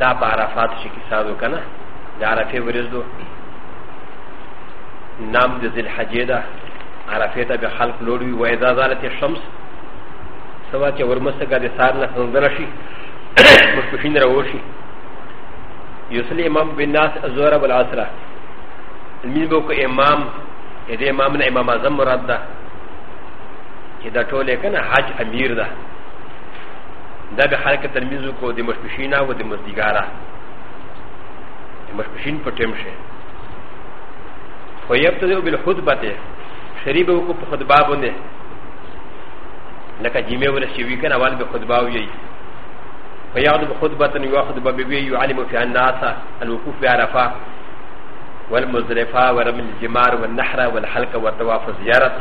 دا په عرفات شي کې سادو کنه د عرفه ورځ دو نام د ذل حجې ده عرفه ته به خلق لوړوي و اذا زالت الشمس سوا چې ورمسګه د سار نه څنګه شي مشکوشین را وشي یوسلی امام بالناس الزهر والعصر المین بو کو امام دې امام نه امام اعظم مراد ده چې دا ټول کنه حج امیر ده だべはらかたみずこでもしぴしなわでもすぎがら。もしぴしんぽてんし。ほやっとでもびるほどばて、しりべおこぽほどばぼね。なかじめわらしびかなわでほどばうい。ほやどほどばてにわほどばびびゆありもふやなさ、あのふやらファ。والمزرفة ورمن الجمار والنحرة والحلقة والطواف والزيارة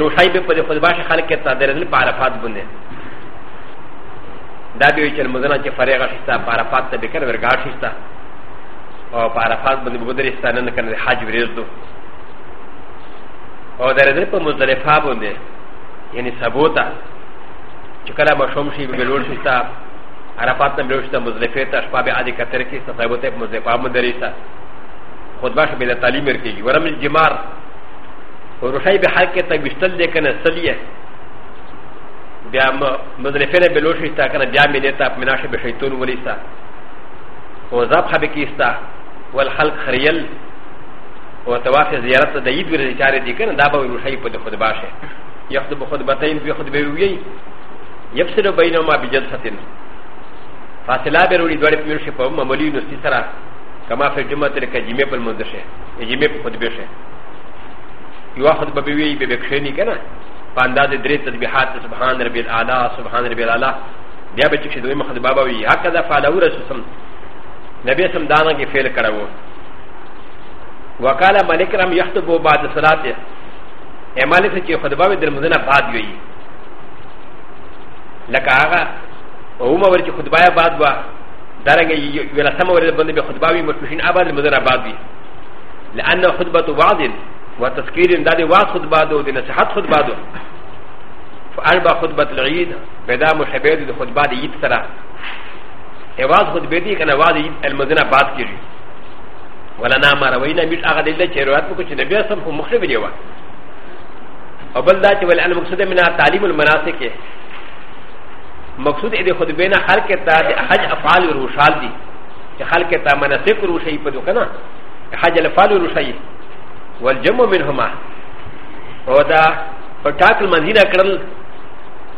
ロシアでこれは、私は彼がただれるパラファードね。だびゅうちゃんもなきゃファレガシタ、パラパタ、ビカルガシタ、パラパタ、ビブリスタン、カンハジブリズド。おだれでもずれファブンで、ヤニサボタ、チカラマショムシビルシタ、アラパタ、ビルシタ、ムズレフェタ、シパビアディカテレキスタ、サボテムズレファムデリタ、ホバシビルタリメキ、ウラミジマー、ウロシャイビハケタ、ビステルディケネステリエ。بیا مزرفین بلوشی تا کنه بیا می دیتا مناشه به شیطون ولیستا و زبخه بکیستا والخلق خریل و تواف زیارت دید ورزی چاره دی کنه دا به روشی په خود باشه یخطب خطبتین بی خطبه وی یفسر بینهما بجلسه فاصله به وروړي دوړې پیرشي په معمولی نستی سره کما فی جمعه تر کجمه په منځ شه جمعه په خطبه شه یو خطبه وی به بکښنی کنه فانداز درې تسبيحات سبحان ربي الاعلى سبحان ربي الاعلى بیا به چې دوی مخ د بابا وی هکذا فعلوا رسول نبی سم دانا کې فعل کړو وقال ملک رحم يخطب بعد صلاته اے مالک چې خطبه به در مدنه بعد وی لکه هغه عمر ور چې خطبه بعد وا درنګ ویلا سم ور باندې به خطبه وی مرشین ابا در مدنه بعد وی لانه خطبه بعد و تذکیر دا دی واس خود بادو دی نصیحت خود بادو فاربا خطبت العید بدا محبید دی خطبہ دی عید سرا اواز خود بیتی کنا واز عید المدینہ بات کیری ولا نا ما روینا بیش آغا دیلے چه روایت کو چه نبی اسم کو مخرب دیوا او بل دا چه ولی ان مقصد منا تعلیم المناسک ہے مقصود دی خطبه نه خلق ته د حج افعال روشال دي چې خلق ته مناسک روشي په دوه کنه حج الافعال روشي والجمع منهما او دا پټاک المدینه کړل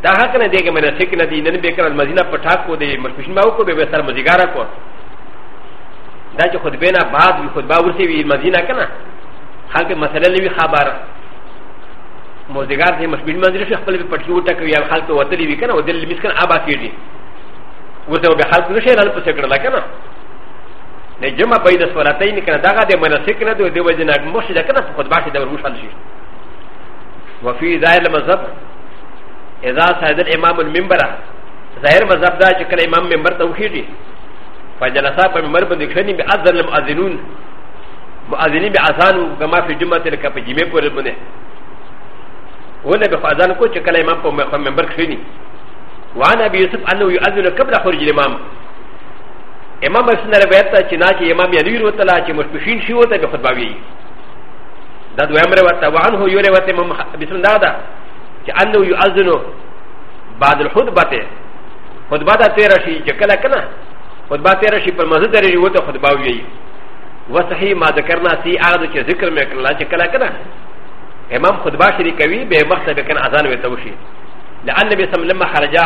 دا حق نه دی کې مینه سیک نه دی نن به کړل مدینه پټاک کو دی مرپشن باو کو به سر مزګارا کو دا چې خطبه نه بعد وی خطبه ورته وی مدینه کنه خلک مسله لوي خبر مزګار دی مرپشن منځري شیخ خپل پټکی وټه کوي خلک وته لوي کنه ودل مسکن آبا کیږي ورته به خلک نشه نه پڅ کړل کنه ل ج م ع بين الصلاتين كان دغا د مناسك ندو د وجن مشي لكن اس خطبه شد ورمش على شيء وفي ذائر المذهب اذا سعد الامام المنبر ظاهر مذهب دا چې کله امام منبر ته وخیږي فجلسا په منبر باندې کښینی به اذن المؤذنون مؤذنین به اذان کما فی جمعه لکه په جمعه پورې باندې ونه به اذان کو چې کله امام په منبر کښینی وعن ابي يوسف انه يؤذن قبل خروج الامام امام حسن روایت ته چې نه چې امام علی وروته لا چې مشکوشین شي وته به خطبه وی دا دویم روایت ته وان هو یو روایت امام بسم الله دا چې انه یؤذن بعد الخطبه ته خطبه ته تیر شي چې کله کله خطبه تیر شي پر مسجد لري وته خطبه وی وصحیح ما ذکرنا سی هغه چې ذکر مې کړل چې کله کله امام خطبه شریکوي به مخته به کنه اذان وته وشي لعن النبي صلی الله علیه وسلم خرجا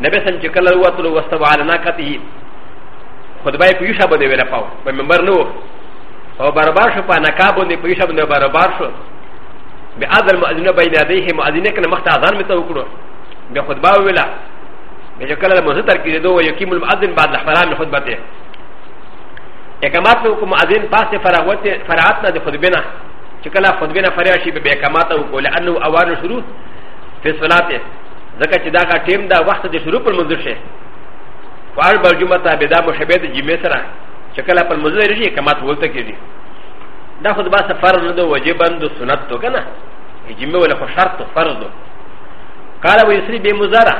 نبي صلی الله علیه وسلم چې کله وته واستوى على ناقته خو د بای په یوشه باندې ویل پاو په منبر نه و او برابر شو په نقاب باندې په یوشه باندې برابر شو به اذن مؤذن بین یدیه مؤذن کنه مخته اذان می ته وکړو بیا خطبه ویلا بیا کله مزه تر کې دوه یقیم المؤذن بعد الاحترام خطبته اقامات نو کوم مؤذن پاسه فراغت فراغت نه د خطبه نه چې کله خطبه نه فریا شي به اقامات وکول انه اوان شروع فی صلاته ځکه چې دا کا ټیم دا وخت د شروع پر منځ شه وعن برجمة بدا محبت جميسرا شكلا پر مزل رجي كما تولتا كذي دا خود با سفر ندو وجبا دو سنت تو كنا جمع ولا خو شرط فرض قال ويسري بمزارة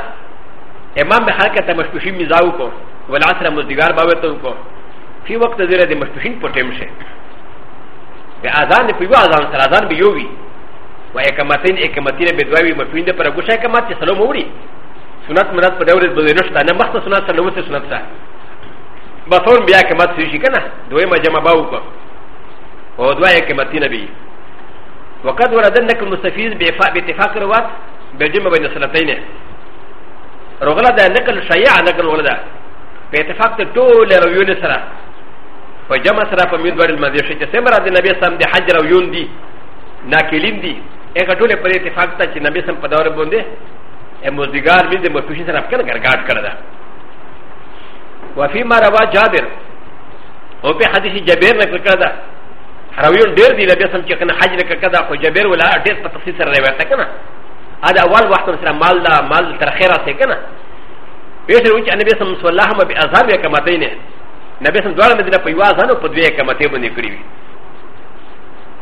امام بحركة مشتوشين مزاو کو والعصر مزدگار باوتو کو في وقت زيرا دي مشتوشين پو ٹیم شه بأذان دي پيو آذان سر آذان بيووي وإقامتين إقامتين بدواوي مشتوشين دي پر گوشا اقامت سلو موري سنت منات په ډول بده نشته نه مخته سنت سره وته سنت سره بفون بیا کمات سوي شي کنه دوی ما جمع باو کو او دوا یې کمات نبی وقد وردنك المستفيد باتفاق روات بجمع بين السنتين رغلا ده نقل شيع نقل رغلا ده باتفاق تول رويون سره فجمع سره په مين باندې مزه شي چې سمرا د نبی سم د حج رويون دي ناکلین دي اګه ټول په اتفاق ته چې نبی سم په دور باندې مزدگار بھی دے مرکوشی سر اپکن گرگاٹ کردہ وفی ما روا جابر او پہ حدیث جبیر نکل کردہ رویون دیر دی لبی سمچی کن حج نکل کردہ خو جبیر ولا دیر پا تفصیل سر رویتا کنا آدھا اول وقت سر مال دا مال ترخیرہ سے کنا پیش روچ انبی سم صلی اللہ ہم بی اذاب یا کمتین نبی سم دوارا مدینہ پیوا ازانو پا دوی کمتین بندی کری بھی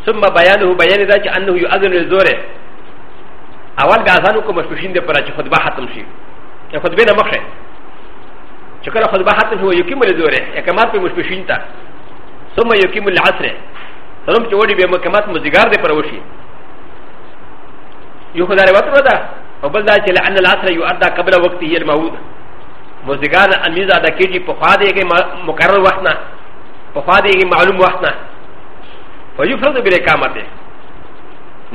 ثم بیانو بیانی دا چی انہو یو اذن الزورے اول به اذان وکړو مشوشین د پره چې خطبه ختم شي چې خطبه نه مخشه چې کله خطبه ختم شي یقیم الزوره اقامت په مشوشین ته ثم یقیم العصر ثم چې وړي به مقامات مزګار د پره وشي یو خدای روایت ودا او بل دا چې لعن العصر یؤدى قبل وقته الموعود مزګار امیزه ادا کیږي په خوا دېږي مقرر وخت نه په خوا دېږي معلوم وخت نه ويفرض بالاقامه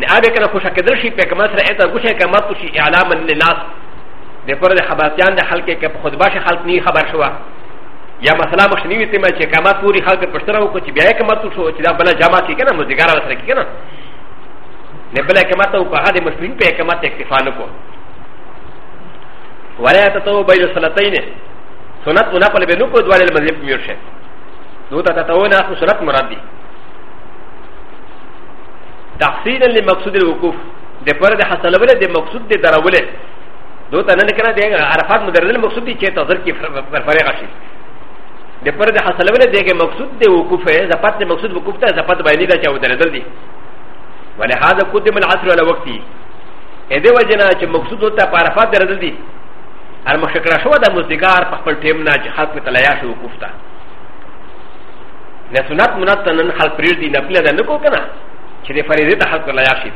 ن ا ب ك ن ا خوشا كدرشي بكمسر اتا غوشا كماتوشي اعلام الناس لقرد خباتيان لحلقه كخدباش حلق ني خبر شوى يا مثلا مشنيوي تما كمات پوري حلق پشتره وكو چي بيا كماتوشو چي دا بلا جامع كي كنا مزدگارا وسر كي كنا نبلا كماتا وكو هذا مسلمين بيا كمات اكتفانكو ولا تتو بين الصلاتين سنت منافل بنوكو دوال المذيب ميرشه دوتا تتونا سنت مرادي تحصيلا لمقصود الوقوف د پر د حاصلوله د مقصود د دروله دو ته نه کنه د عرفات مدرل مقصود دي چې تظر کې فرفرغ شي د پر د حاصلوله د مقصود د وقوف د پات د مقصود وقوف ته زپات باندې دا چې ودرل دي ولهذا قدم العصر على وقتي ا دې وجنه چې مقصود ته په عرفات درل دي ار مخکړه شو د مزدګار په خپل ټیم نه جهاد په تلیا شو وقوف ته نه سنت منت نن خلق پرېږدي نه پلې ده نه کو کنه چې د فريضه ته حق لایق شي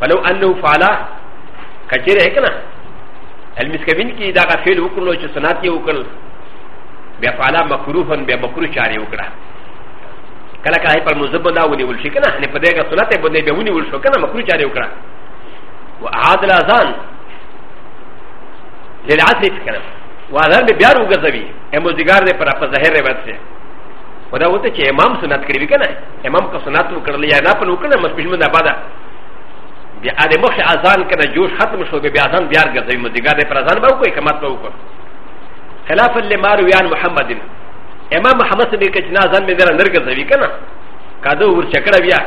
فلو انه فعل کچره کنه المسکوین کې دا غفل وکړلو چې سنت یې وکړل بیا فعل مکروها بیا مکروه چاره وکړه کله کله پر مذهب دا ونیول شي کنه نه پدې کا سنت باندې به ونیول شو کنه مکروه چاره وکړه و عادل اذان للعصر کنه و اذان به بیا وګرځوي امو ذکر دې پر په ظاهر روایت سره و دا وته چې امام سنت کړی کنه امام کا سنت وکړل یا نه په وکړه مسلمان نه پاده بیا د مخ اذان کنه جوش ختم شو بیا اذان بیا ګرځي مدګا د پر اذان به کوئی کمات به وکړ خلاف لما رویان محمد امام محمد سمې کې چې اذان مې در اندر ګرځوي کنه کاده ور چکړه بیا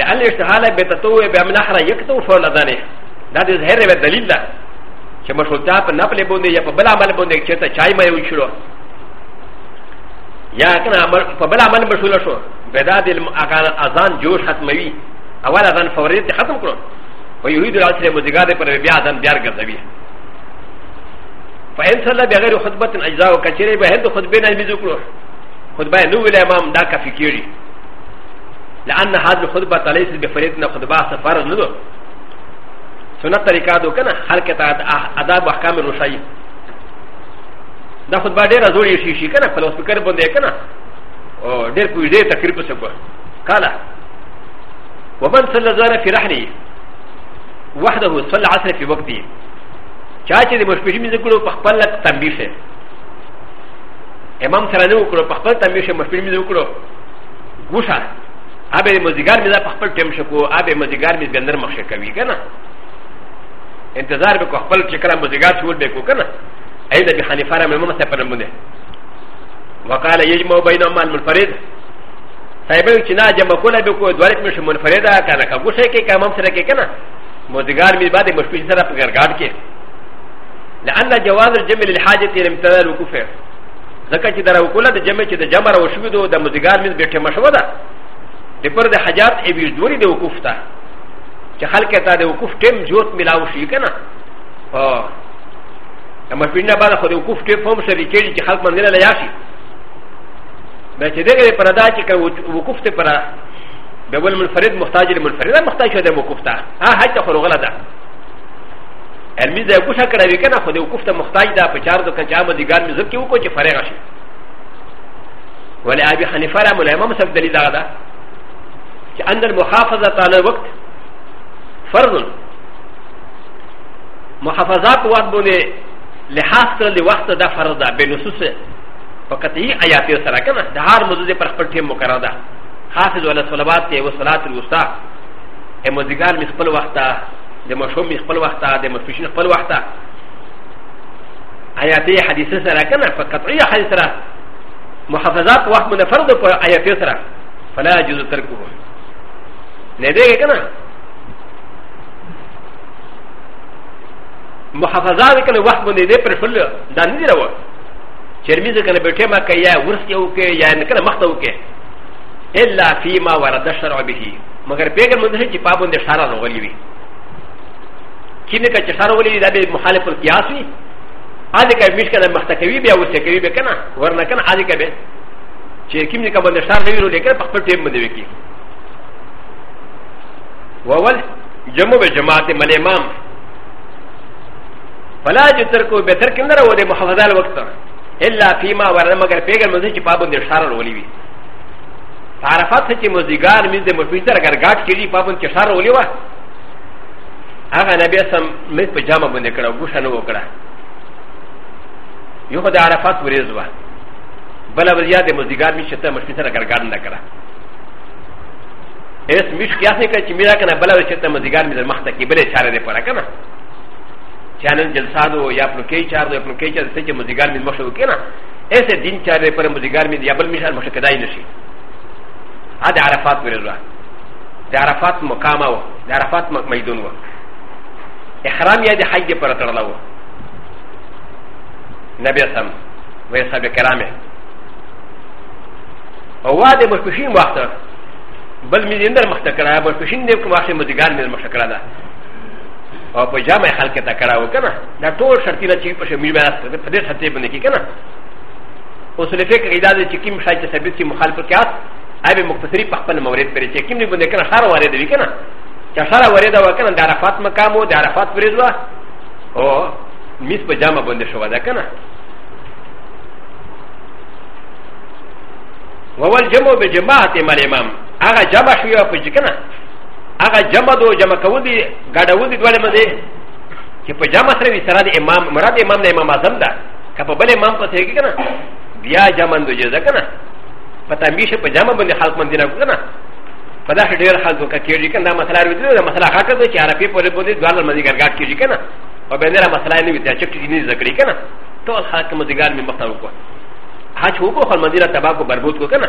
لعل استحاله به تتوه به من احرا یکتو فور اذان دا د ظاهر به دلیل ده چې مشروطه په نپله باندې یا په بل عمل باندې چې ته چای مې وشلو یا کنه په بل عمل مشغول شو بدا د اذان جوش ختموي اول اذان فوري ته ختم کړو و یرید العصر مزګار پر بیا اذان بیا ګرځوي فهم صلی بغیر خطبه اجزاء کچره به هند خطبه نه بیزو کړو خطبه نو ویل امام دا کافی کیږي لان هذه الخطبه ليس بفريضه خطبه سفر نه دو سنت طریقہ دو کنه هر کته آداب احکام روشایی دا خطبه ډیره زوري شي شي کنه په سپیکر باندې کنه او ډیر په دې تقریبا څه کو قال ومن صلى الظهر في رحله وحده صلى العصر في وقته چا چې د مشپېږي مې کړو په خپل لک تنبیه شه امام سره نه وکړو په خپل تنبیه شه مشپېږي مې وکړو ګوښه ابه مزګار مې په خپل ټیم شکو ابه مزګار مې بندر مخشه کوي کنه انتظار به خپل چې کله مزګار شول به کو کنه عند ابي حنيفه رحمه الله سبحانه منه وقال يجمع بينهما المنفرد سيبين چنا جمع کولا به کو دوارک مش منفرد کنه کا گوشه کې کا مم سره کې کنه مودګار می بعد مشکوش سره پګرګاټ کې لعل جواز الجمع للحاجه الامتثال وكفر ځکه چې دا وکوله د جمع چې د جمع را وشو دو د مودګار می بیٹه مشو ده د پر د حاجات ای بي دوری د وقوف تا چې خلک ته د وقوف ټیم جوت ملاو شي کنه اما شوینا بعد خود وقوف کې فهم شری چې چې خلق منګل لا یاشي به چې دغه پردا چې وقوف ته پرا به ول منفرد محتاج لمنفرد محتاج شوی د وقوف ته ها هڅه خو غلطه علمی زه کوشش کړی کنه خو د وقوف ته محتاج ده په چار د کنجام دي ګان مزب کې وکړو چې فارغ شي ولی ابي حنیفه را مولا امام صاحب دلیل ده چې ان المحافظه على الوقت فرض محافظات وقت بونه لحاظ کړل د وخت دا فرض ده به نصوص په قطعي آیات سره کنه د هر موضوع پر خپل ټیم مقرره ده حافظ ولا صلوات کې او صلات الوسطا اموزګار می خپل وخت ته د مشوم می خپل وخت ته د مفشین خپل وخت ته آیات حدیث سره کنه په قطعي حدیث سره محافظات وخت منفرد په آیات سره فلا يجوز ترکه نه دی کنه محافظات کنه وخت باندې دې پر شل دا نه دی راو چرمیز کنه بیٹه ما کوي یا ورس یو کې یا کنه مخته وکي الا فيما ورد الشرع به مگر پیغه مونږ چې پابند شرع راغلی وي کینه که چې شرع ولې دا به مخالف القياس وي اځه کې مش کنه مخته کوي بیا وسه کوي به کنه ورنه کنه اځه کې به چې کیم نه کوم شرع نه ویلو لیکره په خپل ټیم باندې وکي واول جمع به جماعت مل امام فلا جتركو بترك نرى ودي محافظة الوقت إلا فيما ورد مگر پیغر مزي چه پابند شار رولی وی فعرفات سچه مزدگار مز ده مشوین تر اگر گاٹ کری پابند چه شار رولی وی آغا نبی اسم مز پا جامع بنده کرو گوشا نو کرو یو خود عرفات وریز وی بلا وزیا ده مزدگار مز چه مشوین تر اگر گاٹ نکرو اس مش کیا سے کہ میرا کنا بلا چه مزدگار مز مخته کی بلے چاره ده پرا کنا چانن جلسادو یا پلوکی چاردو یا پلوکی چاردو سچه مزیگار می مخشو که نا ایسه دین چارده پر مزیگار می یا بل میشار مخشو کدای نشی ها ده عرفات ورزوه ده عرفات مقامه و ده عرفات میدون و احرام یا ده حج پر ترلا و نبی اسم و اصحاب کرامه او واده مشکشین وقتا بل می دین در مخته کرده مشکشین دیو که مخشو مزیگار می مخشو کرده او په جامه خلک ته کړه وکنه دا ټول شرطونه چې په شمیر باندې په دې شرطه باندې کې کنه اصول فقه قاعده ده چې کوم شای چې ثابت شي مخالفت کې آت ایبه مختصری په خپل مورید پرې چې کوم نه باندې کنه هر وارد وی کنه چې هر وارد وکنه د عرفات مقام او د عرفات پرېزوا او میس په جامه باندې شو دا کنه وول جمع به جماعت امام هغه جمع شوی په ځکنه هغه جمع دو جمع کول دي ګډول دي دوه مده چې په جمع سره وي سره د امام مراد امام نه امام اعظم ده که په بل امام پسې کې کنه بیا جمع دو جزا کنه په تمیشه په جمع باندې خلق مندي نه کنه په داسې ډېر خلکو کې کېږي کنه دا مسله راوځي دا مسله هغه ده چې عربي په لور باندې دوه مده ګرګاټ کېږي کنه په باندې را مسله نه وي چې ټکی نه ذکرې کنه ټول خلک مزګار می مختار وکړه حج وکړه خپل مندي را تباہ کو بربود کو کنه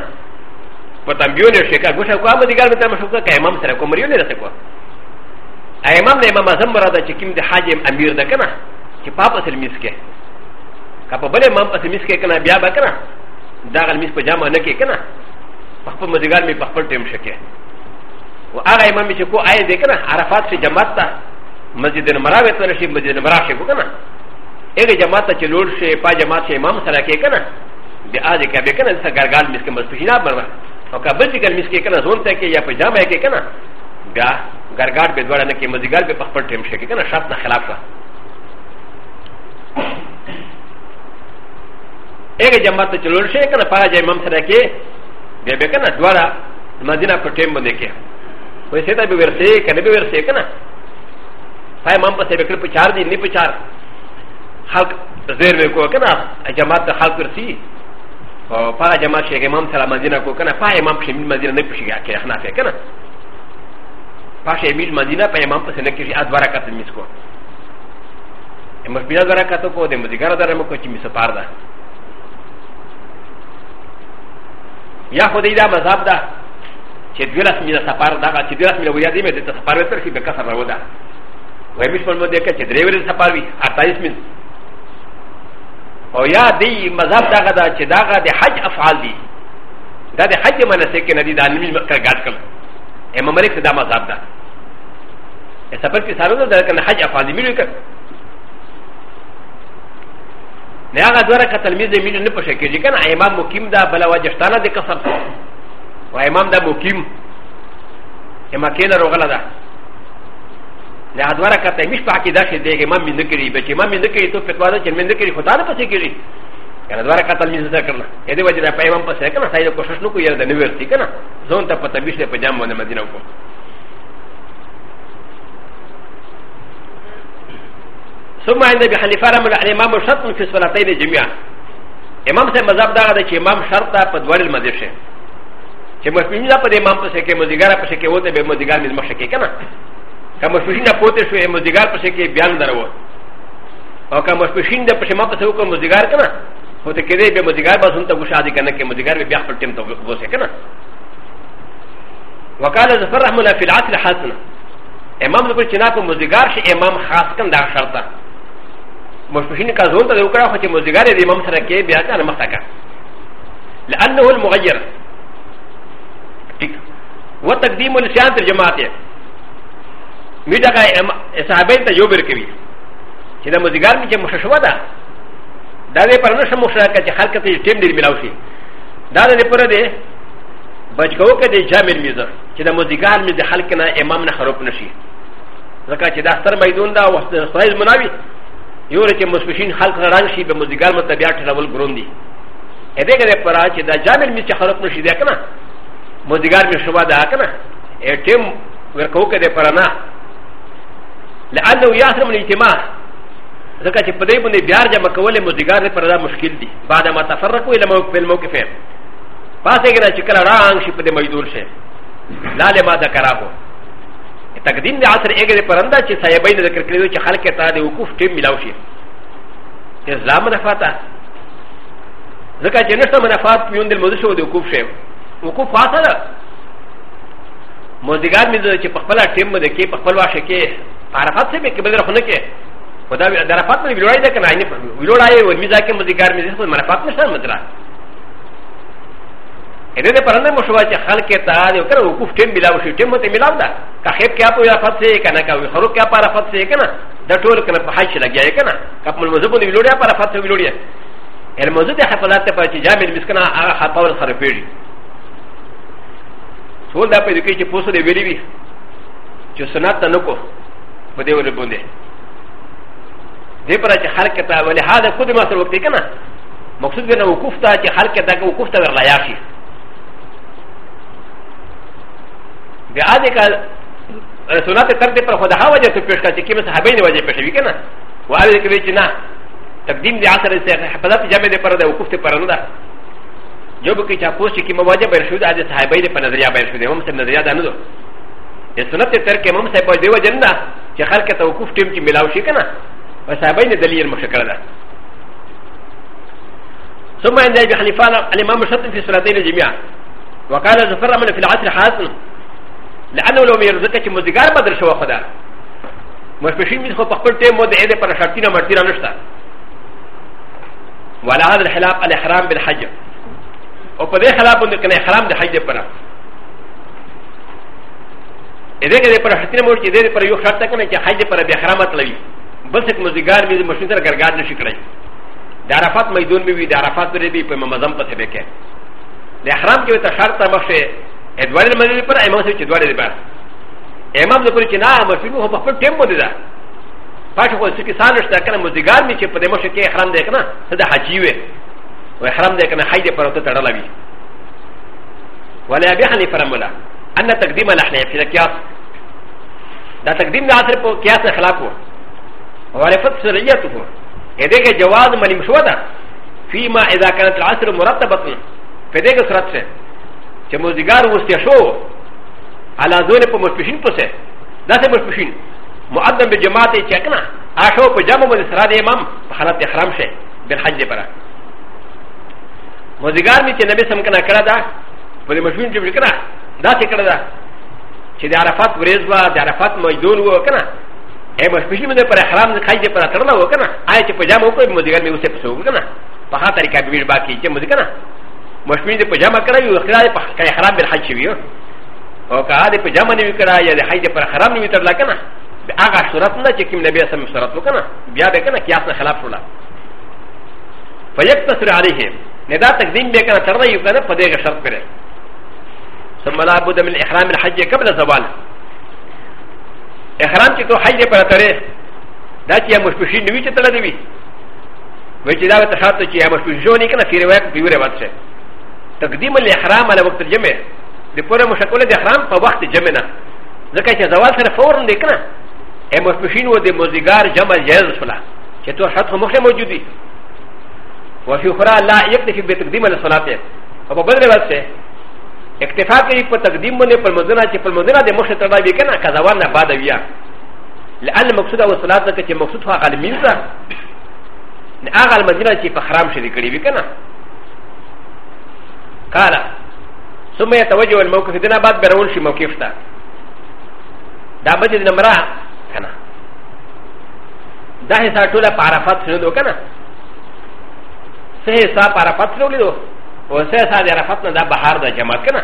パタンビューネシェカゴシャコアマディガルタムシュカカイマンサラコマリオネラセコアイマンネママザムラダチキンデハジムアミューダカナキパパセルミスケカパブレマンパセミスケカナビアバカナダガミスパジャマネケカナパパマディガルミパパテムシェケアライマミシコアイデカナアラファシジャマタマジデルマラベトレシムジデルマラシェコカナエレジャマタチローシェパジャマシェマンサラケカナであれかべかなさががんですけど、それは。او که بل ځګر مس کې کنه زون ته کې یا پجامه کې کنه بیا ګرګاټ به دوړه نه کې مزګار به په خپل ټیم شي کې کنه شرط نه خلاف شو اګه جماعت ته چلول شي کنه پاره جای امام سره کې بیا به کنه دوړه مدینه په ټیم باندې کې وې ستا به ورسې کنه به ورسې کنه پای امام په سبه کړ په چار دی نه په چار خلق زیر وکړه کنه جماعت ته خلق ورسي パラジャマシェマンサラマディナコカナパイマンシェミマディナネプシガキャナフェカナパシェミマディナパイマンプセレキシアドワラカツミスコエマスピラドラカトコデムディガラダラモコチミソパダヤホディダマザブダチェデュラスミナサパダチェデュラスミナウヤディメディタサパレトシベカサラウダウエミスマンディケチェデレベルサパビアタイスミン او یا دی مذهب دغه دا چې دغه د حج افعال دي دا د حج مناسک نه دي دا نیم کرګات کړ امام مالک دا مذهب ده سفر کې سالو ده کنه حج افعال دي مینو کړ نه هغه دوره ک تلمیذ مینو نه پښه کېږي کنه امام مقیم دا بل واجبستانه د کسب و امام دا مقیم اما کېله روغله ده ل ا د و ر ا ك ت ا مش باكي داشي ديك ما من ذكري بشي ما من ذكري تو فتوى ذكر من ذكري خدا لا بسكري ل ا د و ر ا ك ت ا مش ذكرنا هذا وجد فايما بسكنا سيد كوشش نكو يرد نوير تيكنا زون تبقى تبيش لبجام من المدينة وكو ثم عند ابي حنيفه رحمه الله الامام شرط في الصلاتين جميعا امام سے مذہب داغا دے کہ امام شرط ہے پدوار المدرسے کہ مسلمان دا پر امام پسے کہ مزدگار پسے کہ ہوتے بے مزدگار مزمخ شکے کنا که مشپشین نه پوتې شوې مزدګار پسې کې بیان درو او که مشپشین د پسې ما پسې وکړ مزدګار کنه هو ته کېدې به مزدګار به سنته کو شادي کنه کې مزدګار به بیا خپل ټیم ته وسه کنه وقال ظفر رحم الله في العقل حسن امام ذکر چې نا کو مزدګار شي امام خاص کن دا شرطه مشپشین کا زون ته وکړه خو چې مزدګار دې امام سره کې بیا کنه مخته کا لانه المغير وتقديم الانسان في الجماعه みだがサーベンタヨブルキビ。シダムズガミチェムシャワダ。ダレパラシャムシャカチハカティテンディミラウシ。ダレパラデバチコケデジャミルミズ。シダムズガミズハルキナエマンハロプナシ。ザカチダスタマイドンダワスタイズマナビ。ヨレチェムスピシンハルカランシベムズガムタビアタラブルグロンディ。エレガレパラチダジャミルミチェハロプナシデカナ。ムズガミシュワダアカナ。エテムウェコケデパラナ。لانه يحرم الاجتماع ذكا چې په دې باندې بیا جمع کول مزګار پر دا مشکل دي بعد ما تفرقوا الى موقف الموقفين پاسه کې چې کله راغ شي په دې مجدور شي لا له ما ذکرابو تقدیم د عصر اګر پرنده چې صاحبین ذکر کړی چې خلک ته د وقوف ټیم ملاو شي اسلام نه فاته ذکا چې نشته منافات میون د مزه شو د وقوف شي وقوف فاصله مزګار مې چې په خپل ټیم مده کې په خپل واشه کې عرفات سے بھی کہ بدر ہونے کے خدا عرفات میں ویلوڑائی دیکھنا آئینے ویلوڑائے وہ میزا کے مزیکار میں خود مرفات میں شان مزرا ارے دے پرندے مشوا چے خل کے تا دے کر وقوف ٹیم ملاو شی ٹیم متے ملاو دا کا خیب کیا پو عرفات سے کنا کا خرو کیا پا عرفات سے کنا دا ٹول کنا بہائی چھ لگ جائے کنا کپ ملمزب نے ویلوڑیا پا عرفات سے ویلوڑیا الموضوع دے حفلات تے پچ جامل مسکنا آ خطاول خرپیڑی سول دا پے دکی چ پوسو دے ویلی وی چ سنات نکو په دې ولې باندې دې پر چې خلق ته ولې هاذا قدم اثر وخت کنه مقصود به نو وقوف ته چې خلق ته وقوف ته ورلا یاشي بیا دې کا سنت تر دې پر خدا وجه ته پیش کا چې کوم صحابه نه وجه پیش وی کنه و هغه کې چې نه تقدیم دې اثر سره حفظت جمع دې پر دې وقوف ته پر نه ده جو بکی چا پوس چې کوم وجه بیان شو دا د صحابه دې په نظریه بیان شو دې هم سم نظریه ده نه ده سنت تر کې هم سه په دې وجه نه چې خلک ته وقوف ټیم کې ملاو شي که نه په صحابه نه دلیل مشکل ده ثم عند ابي حنيفه الامام الشاطبي في صلاتين الجميع وقال زفر من في العصر حسن لانه لو يرزقك مزدگار بدل شو خدا مشمشين من خو خپل ټیم مو د اې پر شرطینه مرتینه نشته وعلى هذا الخلاف الاحرام بالحج او په دې خلاف باندې کنه احرام د حج پر ا ذ ك ر پر حسن مور چې دې پر یو شرط کنه چې حج پر بیا حرامت لوي بل څه مزګار به مشین سره ګرګاد نشي کړی د عرفات میدون به وي د عرفات پر به په مزم پته به کې د احرام کې ته شرط مخه ادوار المدینه پر امام سره چې دوار دې بار امام زپر چې نه مفهوم هو په خپل ټیم باندې دا پښه خو څه کې سال شته کنه مزګار می چې په دې مشه کې احرام دې کنه دا حجی وي و احرام دې کنه حج پر ته تړلوي ولا به حنی فرموله أن تقديم نحن في الكياس دا تقديم ناصر په قياس خلافو وعرفت سريته إذاك جواز من مشودة فيما إذا كانت العصر مرتبة فذاك سرعت سه چې موزګار وسته شو على ذول په مشپشین پسه دا سه مشپشین مؤذن بالجماعت چې کنه آشو په جامو باندې سره د امام په حالت احرام شه بل حج پره موزګار می چې نبی سم کنه کړه دا په مشپشین چې کړه دا چې کړه دا چې د عرفات ورځ وا د عرفات میدون وو کنه اے مشپشي مده پر احرام نه خایې پر تړلا وو کنه آی چې پجامه وکړې مزګر مې اوسه پسو کنه په هغه طریقه به باقی چې مزګر کنه مشپشي د پجامه کړې وو خلای په احرام بل حج شوی او که د پجامه نه وکړه یا د حج پر احرام نه وترلا کنه هغه صورت نه چې کوم نبی سم صورت وکنه بیا به کنه قیاس نه خلاف شولا فیکتسر علیه نه دا تقدیم به کنه تر نه یو کنه په دې شرط کړی ثم لا بد من احرام الحج قبل الزوال احرام چې تو حج پر ترې دا چې مشپشي نوي چې تل دی وی چې دا ته شرط چې مشپشي جو نه کنه فیر وخت پیوره وخت تقدیم الاحرام على وقت الجمع د پوره مشکل د احرام په وخت جمع نه ځکه چې زوال سره فورن دی کنه ا مشپشي نو د مزګار جمع جائز شولا چې تو شرط مخه موجود دی وفي اخرى لا يكتفي بتقديم الصلاه او بدل وخت اکتفا کوي په تقدیم باندې پر مدنه چې پر مدنه د مخه تړای وي کنه کذوان نه بعد ویا لئن مقصود او صلات نه چې مقصود هغه المینزه نه هغه المدینه چې په حرام شری کړی وي کنه قال ثم يتوجه الموقف دنا بعد برون شي موقف تا دا مسجد نمرا کنه دا حساب ټوله په عرفات شنو کنه سه حساب عرفات شنو لیدو و س ا س ا د ا ر ا ف ت ن ا دا بحار دا جماعت کنا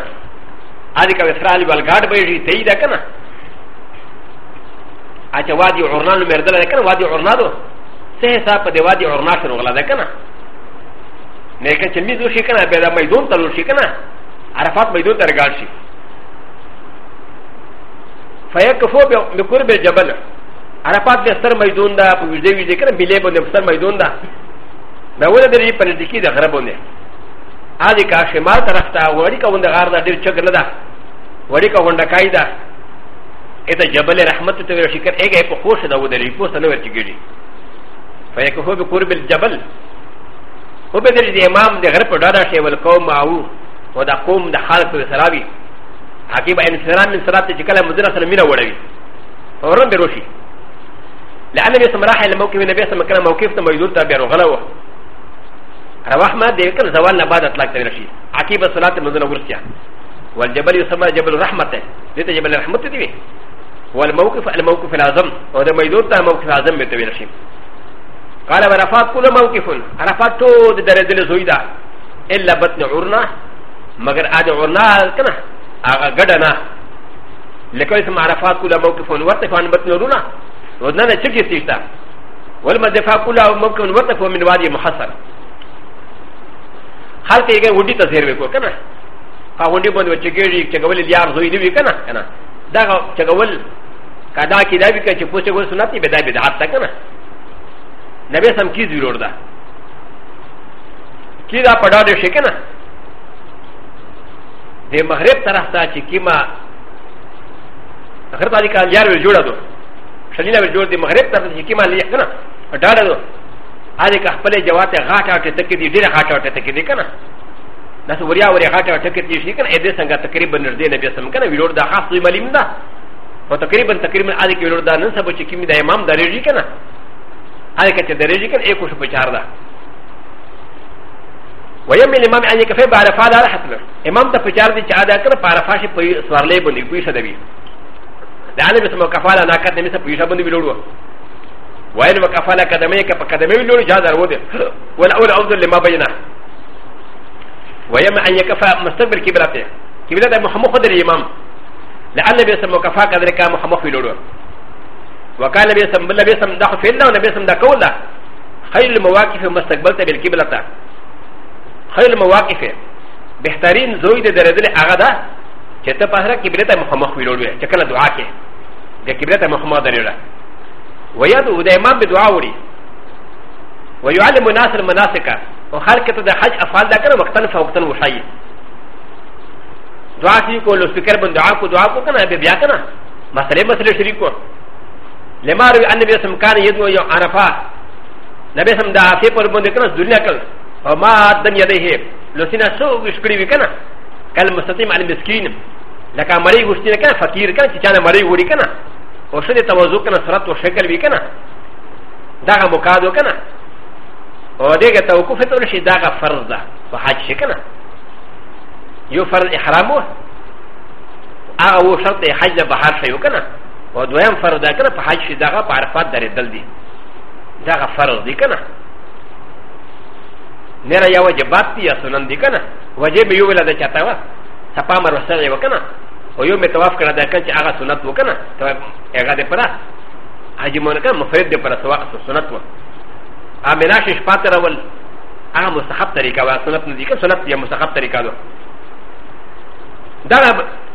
آدی که اسرائیل والگارد بیجی تایی دا کنا اچه وادی عرنان مردل دا کنا وادی عرنا دو سه حساب پا دی وادی عرنا شنو غلا دا کنا نیکن چه میزو شی کنا بیدا میدون تلو شی کنا عرفات میدون ترگال شی فیکفو بکرب الجبل عرفات دی ستر میدون دا پا وجده وجده کنا بلیبون دی ستر میدون دا دا ونه دری پنزدکی دا غربون دی アディカシマルタラフタウォリカウンダガーダディチョグナダウォリカウンダカイダエタジャバレラハマトゥルシケエゲポコシダウォデリポスタノエチギリファヤコフォブコルビルジャバルウォベデリディエマンデガレポダダシェウォルコマウウォダコムダハルクルサラビアキバエンセラミンサラティカラムデラサミラウォレビフォロンベロシ لأن يسمى راحة لموكب النبي صلى الله عليه وسلم موكب تميزون تابعه غلوه رواه ما د یکل زوال نه بعد اطلاق تل شي عقیب الصلاه منذ ورسیا والجبل يسمى جبل الرحمه دته جبل الرحمه دی والموقف الموقف الاعظم او د میدون ته موقف اعظم به تویل شي قال عرفات كل موقف عرفات تو د درې دل زوی دا الا بطن عرنا مگر اج عرنا کنه هغه ګډه نه لکه اسم عرفات كل موقف ورته فان بطن عرنا ودنه چکی سیتا والمدفع كل موقف ورته من وادي محصر ハルティーがウディタゼルコーカナ。パウンディボンドチェケリ、チェガウリアーズウィディビカナ、カナ。ダガチェガウル、カダキダビカチェポチェゴスナティベダビダハタカナ。ナベサムキズウロダ。キダパダデシェケナ。でマレプタラタチキマ。アカタリカンヤルジュラド。シャリナルジュラディマレプタラチキマリアカナ。ダダド。アレカプレジャワテハカーテテキディディハカーテテキディカナ。なすウリアウリハカーテキディシカンエディサンガテキリブンディネビアサンカナウィロダハスウィマリムダ。パトキリブンテキリブンアレキウロダンサブチキミダイマンダレジカナ。アレカテデレジカンエコシュプチャーダ。ويم الامام ان يكفي بعرفه لا حسن امام تفجار دي چادا کر پارفاش پوی سوارلے بندی کوئی شدوی دانه بسمو کفالا ناکت نمیسا پویشا بندی بلوڑو وين وكفانا كدميك فكدمي نور جادر ودر والاول اوزر لما بينه ويما ان يكفى مستقبل كبرته كبرته محمد خدر الامام لان بيسم وكفى كذلك محمد في لورو وكان بيسم بلا بيسم دخل في الله ونبيسم دا كولا خير المواقف مستقبل بالكبرته خير المواقف بهترين زويد درجل اغدا چته پاسره کبرته محمد في لورو چکل دعا کې د کبرته محمد دريره ويدعو د امام بدعا وړي ويعلم الناس المناسك وخلق ته د حج افعال دا کنه وقتن فوقتن وشي دعا کی کو لو سپیکر بن دعا کو دعا کو کنه به بیا کنه مسئله مسئله شریکو لما روي ان نبي سم كان يدعو يوم عرفه نبي سم دا في پر بند کنه دنیا کل او ما دن يديه لو سينا سو وشکړي وکنه کل مستقيم عن مسكين لکه مری غشتي کنه فقير کنه چې چانه مری وړي کنه و سنه توضو کنه سرط و شکل وی کنه داغه مقادو کنه و دیگه توقف تو نشی داغه فرض ده و حج شی کنه یو فرض احرامو هغه و شرط حج ده بهر شی کنه و دویم فرض ده کنه په حج شی داغه په عرفات درې دل دی داغه فرض دی کنه نره یا وجبات دی یا سنن دی کنه وجب یو ولا ده چاته وا سپامر وسره وکنه و يوم يتواف كنا دا كان اغا سنت وكنا اغا دي پرا حجي مونكا مفرد دي پرا سواء سنت و عملاش شپات رول اغا مستحب طريقة و سنت نزيكا سنت يا مستحب طريقة دو دا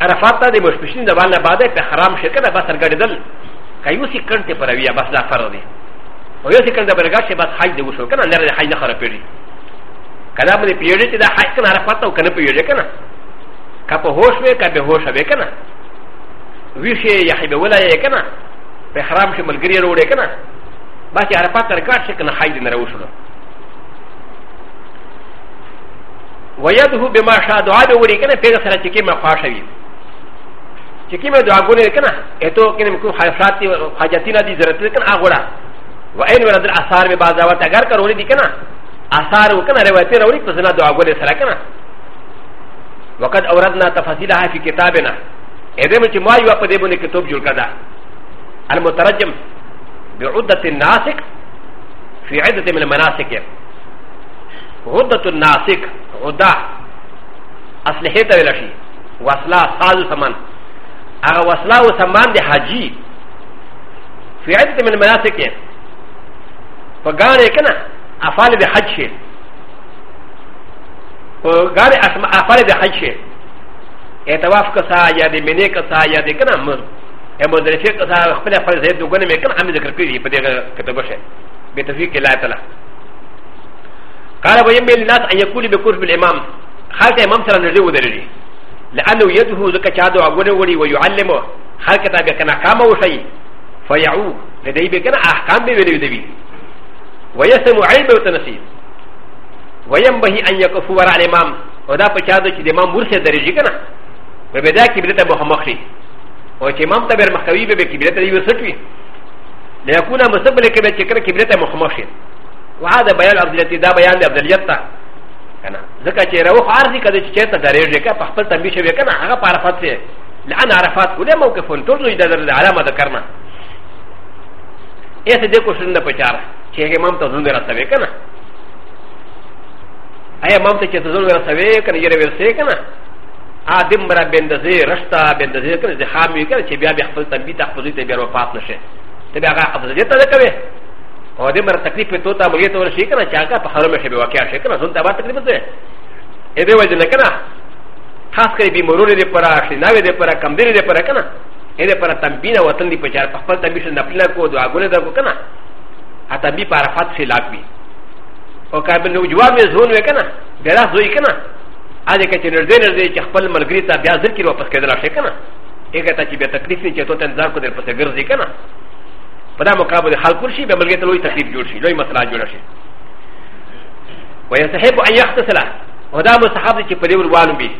عرفات تا دي مشبشين دوالنا بعد پا حرام شركة بس ارگاد دل كيوسي كنت پراوية بس لا فرد دي ويوسي كنت برگاد شي بس حج دي وشو كنا نرد حج نخرا پیري كنا بني پیري تي دا حج كنا عرفات تا وكنا پیري كنا که په هوش وي که به هوش وي کنه ویشه یا خیبه ولا یې کنه په حرام شي ملګری وروړې کنه بس یې عرفات ترکات شي کنه خای دې نه راوښلو ويده بما شاء دعا به وړي کنه پیغه سره چې کې ما خواشه وي چې کې ما دعا ګولې کنه اته کنه کو خیرات حاجتینه دي ضرورت کنه اغوړه وعين ولد الاثار به بازاوت اگر کرولې دي کنه اثار وکنه روایت وروړي په زنا دعا ګولې سره کنه وقد اوردنا تفاصيلها في كتابنا ادم چې ما یو په دې باندې کتاب جوړ کړه المترجم بعدة الناسك في عدة من المناسك عدة الناسك عدة اصلحه ته ویل شي وصلا ساز سامان هغه وصلا او سامان د حاجی في عدة من المناسك په ګانې کنه افعال د حج شي غار اسماء افعال ده حج شي اعتواف کسا یا ده منی کسا یا ده کنا مر امو ذریفی کسا خپل افعال زید دوگنه می کنا همی ذکر کردی پا دیگه کتبه شه به تفیق الله تعالی قال ويم للناس ان يقول بقرب الامام خالت امام سره نزي ودري لانه يده ذكا چادو اغونه وري ويعلمه خالك تابع كنا كام وشي فيعو لدي بكنا احكام بي ولي دبي ويسمع عيب وتنسيب وينبغي ان يقفوا وراء الامام ودا پچادو چې د امام مرشد درجه کنه به بدا کبریت به مخری او چې امام تبر مخوی به کبریت دی وسټوي لا يكون مستقبل کې به چې کر کبریت مخمخشي وهذا بيان عبد التي دا بيان عبد اليتا کنه ځکه چې روح عارضی کده چې چیرته درېږي که په خپل تنبیه شوی کنه هغه په عرفات سي لعن عرفات کله موقفون ټول دوی د علامه د کرنا ایسه دې کوشن نه پچار چې امام ته ځون راځي کنه ایا مام ته چې تزول ورسوي کنه یې ورسې کنه ا دم را بندزې رشتہ بندزې کنه زخام وی کنه چې بیا بیا خپل تنبیه تخفضی ته بیا وفات نشه ته بیا هغه افضلیت ته کوي او دې مر تکلیف ته توتا مړی ته ورشي کنه چې هغه په حرم کې به واقع شي کنه زون ته به تکلیف ده اې دې وجه نه کنه خاص کړي بیمارور دې پر راشي ناوې دې پر کم دې دې پر کنه اې دې پر تنبیه وطن دې په چار خپل تنبیه نه پلا کو دعا ګونه دا کو کنه ا تنبیه پر فات خلاف وي او قابل نو جواب مې زون وکنه ګلاس دوی کنه ا دې کچې نر دې نر دې چې خپل ملګری ته بیا ذکر واپس کېدل شي کنه اګه ته چې بیا تکلیف نه چې ته انتظار کو در پسې ګرځي کنه په دا مقابل حل کول شي بیا ملګری ته لوی تکلیف جوړ شي لوی مسله جوړ شي ويستحب ان يغتسل او دا مستحب چې په دې ورواله بي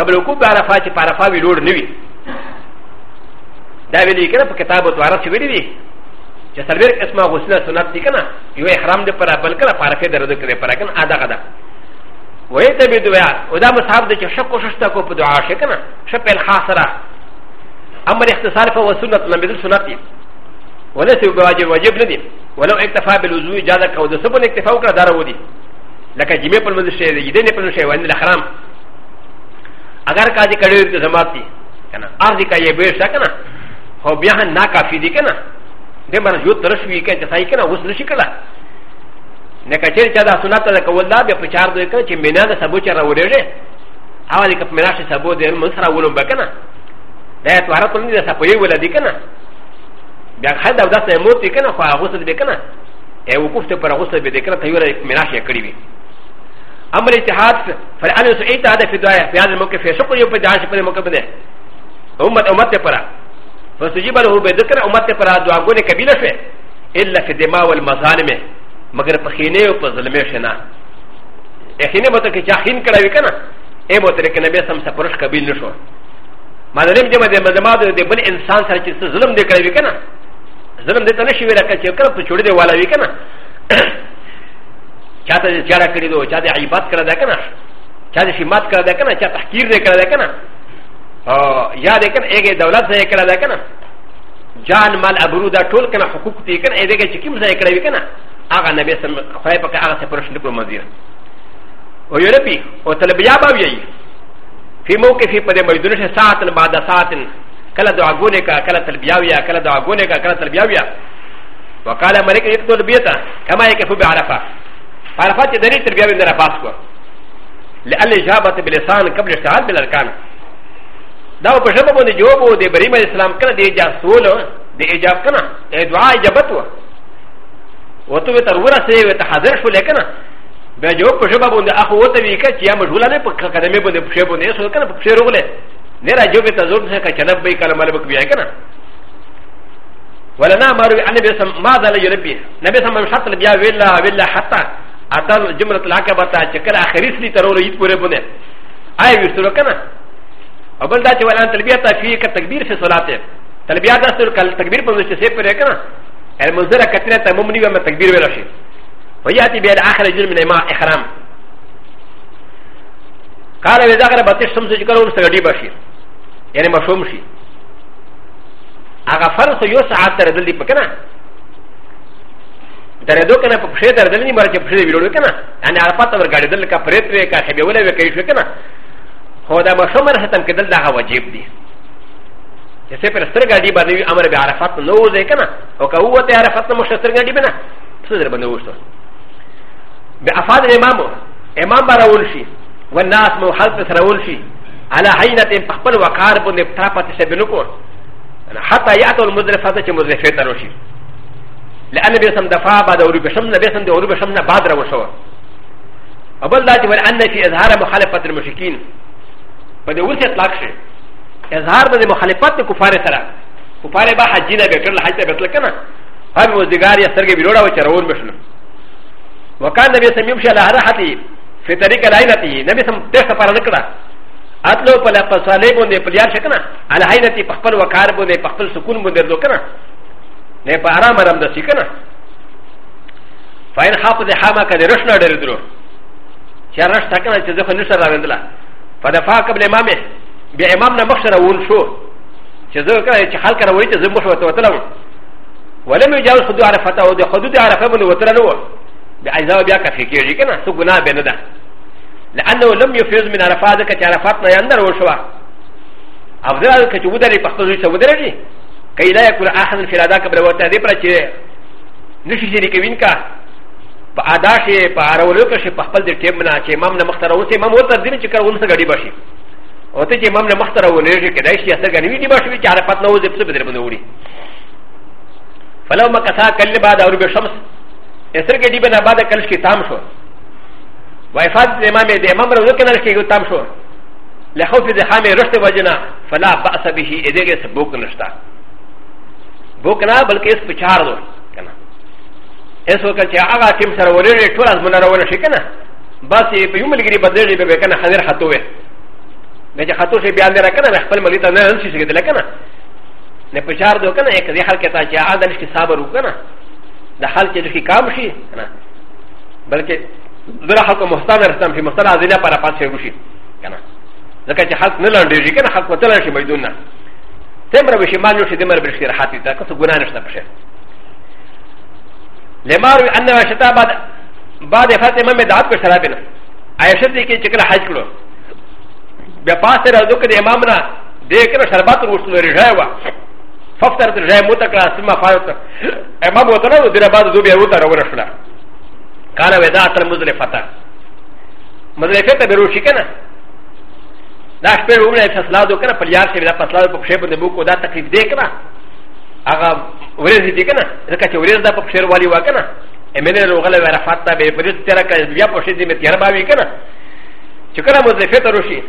قبل وکوب عرفه چې په عرفه وی لوړ نه وي دا ویلي کنه په کتابو تو عرفه ویلي ج س ر ب ي ر اسمع غسل سنت تكنا يو احرام دي پرا بل كلا پارا كي درد كده پرا كن آدھا غدا ويتا بي دعا ودا مصحاب دي چه شك وششتا کو پا دعا شكنا شب الخاص را اما الاختصار فهو سنت لم يدل سنت وليس بواجب واجب ندي ولو اكتفا بالوزوء جادا كو دي سبن اكتفا وكرا دارو دي لكا جميع پل مدل شئ دي جدين پل شئ وان الاحرام اگر قاضي کردو ارتزامات دي كنا عرض کا یہ بیر شا کنا خو بیا نا کافی دی کنا でも、よくしゅうけんじゃないかな、ウスルシカラ。なかちゃだ、そなたでかわらべ、パチャードでかち、みなでサボチャーをれれ。あわりかみなしサボで、むさらうるんばかな。で、とあらとにさぽようらでかな。で、はだだせもてかな、ほあごせでかな。え、おこふてパラゴセでかな、たよらみなしやくりび。アメリカハーツ、ファンアンスエイターでフィドア、フィアンモケフィア、ショコヨペダーシュペデモケベネ。おまたまてパラ。فسجيب له بذكر امتك فرا دعاغون كبيرة شوي إلا في دماء والمظالم مگر پخینه او په ظلمه شنه یقینه مته کې چاخین کړه وکنه اے مته کې نبی سم سپرش قبول نشو مظلم دې مده مزما دې بل انسان سره چې ظلم دې کړی وکنه ظلم دې ته نشي ویل کړه چې کړه په چوڑې دې والا وکنه چاته چې چاړه کړی دو چاته عیبات کړه دا کنه چاته شمات کړه دا کنه چاته تحقیر دې کړه دا کنه یا د کنه اګه دولت ځای کړه ده کنه جان مال ابرو دا ټول کنه حقوق دي کنه اې دغه چې کوم ځای کړی کنه هغه نبی سم خای په هغه څه پرشن کو مزیر او یو لپی او طلبیا به وی فی موقف په دې مجدون شه ساعتن بعد ساعتن کله دعا ګونه کا کله طلبیا ویا کله دعا ګونه کا کله طلبیا ویا وقال ملک یقتل بیتا کما یکفو بعرفه عرفه چې دری طلبیا وین نه پاس کو لئن اجابت بلسان قبل اشتعال بالارکان دا په ژبه باندې جواب وو د بریم اسلام کنه د اجازه سول د اجازه کنه دعا اجابت وو وته تر ورسه وي ته حاضر شو لیکنه بیا جواب په ژبه باندې اخو وته وی کړه چې یا مشغوله نه په کلمه باندې په ژبه باندې سول کنه په شه رغله نه را جواب ته زور نه کړه چې لبیک کلمه لبیک بیا کنه ولنا مارو ان بي سم ما ذا يربي نبي سم من شط بیا ویلا ویلا حتا اتل جمله العقبه تا چې کله اخر اسلی ترول یت پورې بونه آی وستر کنه و بل دا چې ولان تلبیه ته فيه ک تکبیر سے صلات ہے تلبیه دا سر کل تکبیر په مزه سے پر کنا المنذره کتنه تمم نیو م تکبیر ویل شي و یاتی بیا اخر جن من ما احرام قال و ذکر بتش سم سے ذکر اور سگڑی بشی یعنی مشوم شي هغه فرض یو ساعت تر دلی پکنا درې دوه کنه په پښې درې دلني مرکه پښې ویلو کنه ان عرفات ورګړې دل کا پرېتري کا شبي ولا وکړې شو کنه هو دا مشمر ختم کدل دا واجب دی چې څه پر سترګې دی باندې امر به عرفات نو وځي کنه او که هو ته عرفات نو مشه سترګې دی بنه څه در باندې وښته به افاد امام امام براول شي والناس مو حلف سرول شي على حينه پخپل وقار باندې طرفه څه بنو کو حتى ياتوا المزرفات چې مزرفه تر شي لان به سم دفاع بعد اوري بشم نه به سم د اوري بشم نه بعد را وشو ابل دا چې ول ان في اظهار مخالفه المشركين په دې ورته اطلاق شي اظهار د مخالفت د کفار سره کفار به حج نه به کړل حج ته به تل کنه هم وزګار یا سرګې بیروړه و چرول بشنه وکان نبی سم يمشي على راحتي في طريق العينتي نبی سم تشت پر نکړه اتلو په لپسالې باندې په یار شکنه على عينتي په خپل وقار باندې په خپل سکون باندې دو کنه نه په آرام آرام د شکنه فاین خاطر حما کده رښنا ډېر درو چې رښتا کنه چې ځکه نشه راوندله فدفع قبل امامه بامامنا مخشر اول شو چې خلک راوړي چې زه مخ ورته وتلم ولم يجاوز حدود عرفته او د حدود عرفه باندې وتره نه و بعیزا بیا کفی کېږي که نه څه ګناه به نه ده لانه لم يفیض من عرفه ځکه چې عرفات نه یې اندر وشوه افضل که چې ودرې پښتو زوی ته ودرېږي که لا یکون احد فی الادا قبل وتره دې پره چې نشي شریکوین که په ادا شي په اړولو کې شي په خپل د ټیم نه چې امام نه مختره اوسه امام ورته ځینې چې کارونه سره غړي بشي او ته چې امام نه مختره ولې چې کدای شي اثر غني دی بشي چې عرفات نه وځي په بدر باندې وړي فلو مکثا کله بعد اور به شمس اثر کې دی بنا بعد کله کې تام شو وایفات د امام د امام ورو کې نه کې تام شو لخوف د خامه رشته وجنا فلا باس به دې کې سبوک نشتا بوک نه بلکې اس په چار دوه ا س و ك ا ت ي ا غا تيم سرولي تولى من رولا شكنا بس يوم الجري بدري بكنا حذر حتوه لكن حتوه بان لكنا نحن مليتا ننسي لكنا نقشار دوكنا يكذي حركه تاتي عادا لكي صابروكنا لحالك لكي كامشي بلكي ذرا حق مستمر في مستمر عزيزه para passer بشي كنا لكن حق نلاندي كنا حق وتلاشي بدوننا تمر بشي مالوشي دمر بشي راحتي تاكل غنانش نبشي لما روي أن عائشة بعد بعد فتح إمام دعات کو شراب نه عائشة دي کې چکل حج کړو بیا پاسه راځو کې امام نه دې کې شربات ورسول رجای وا ففتر د رجای مو تکړه سم فایت امام وته نه دره بعد دوی یو تر ور شلا کاله ودا تر مزلفتا مزلفتا به روشي کنه دا شپه عمره فیصله وکړه په یار کې دا فیصله په شی باندې بو کو دا تکلیف دې کړه هغه ورځ دي کنه ځکه چې ورځ د په شهر والی وکنه امنه روغله ورفات ته به پرې تیر کړه بیا په شهر دې مې تیر باوي کنه چې کله مزلفه ته روشي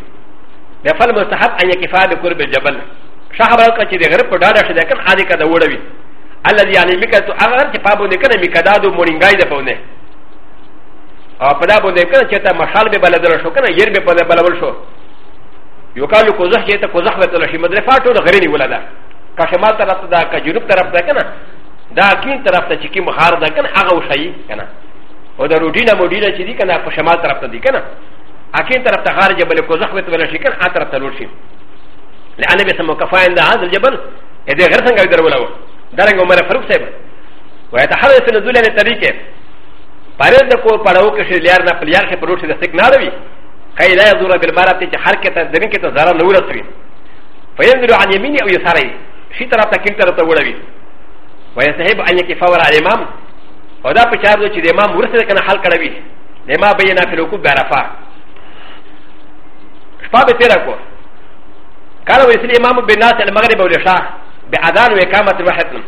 د فل مستحب ان یکفا د قرب جبل شهر وکړه چې د غرب په ډاډه شې کنه خالي کده وړوي الذي يعني مکه تو هغه چې پابو نه کنه مکدا دو مورینګای د پونه او په دا باندې کنه چې ته مشال به بلدل شو کنه ير به بلدل شو یو کالو کوزه چې ته کوزه وته لشي مدرفه ټول غري نه ولاده かしまたらだか、ジュルプタラプタカナ、ダーキンタラプタチキムハーダカナ、アガウシャイカナ。おだろディナモディナチディカナ、パシャマタラプタディカナ。アキンタラプタハージャブルコザフェトラシカン、アタラタロシ。レアネベサモカファインダーズジャブル、エデガサンガイダウラウ。ダランゴマラフルセブ。ウエタハラセンズレネタリケ。パレンダコパラオケシリアナプリアシェプロシディセクナリ。カイラズラベルマラティチハーケタディケタザラノウラスリ。ファインダーアニミニアウユサリ。شي طرف ته کیڼ طرف ته وړوي ویستحب ان یکفور الامام او دا په چار چې د امام ورسره کنه حل کړوي لما بینا فی الوقوف بعرفه شپه به تیره کو قالوا يسلي امام بالناس المغرب والعشاء باذان واقامه الوحدن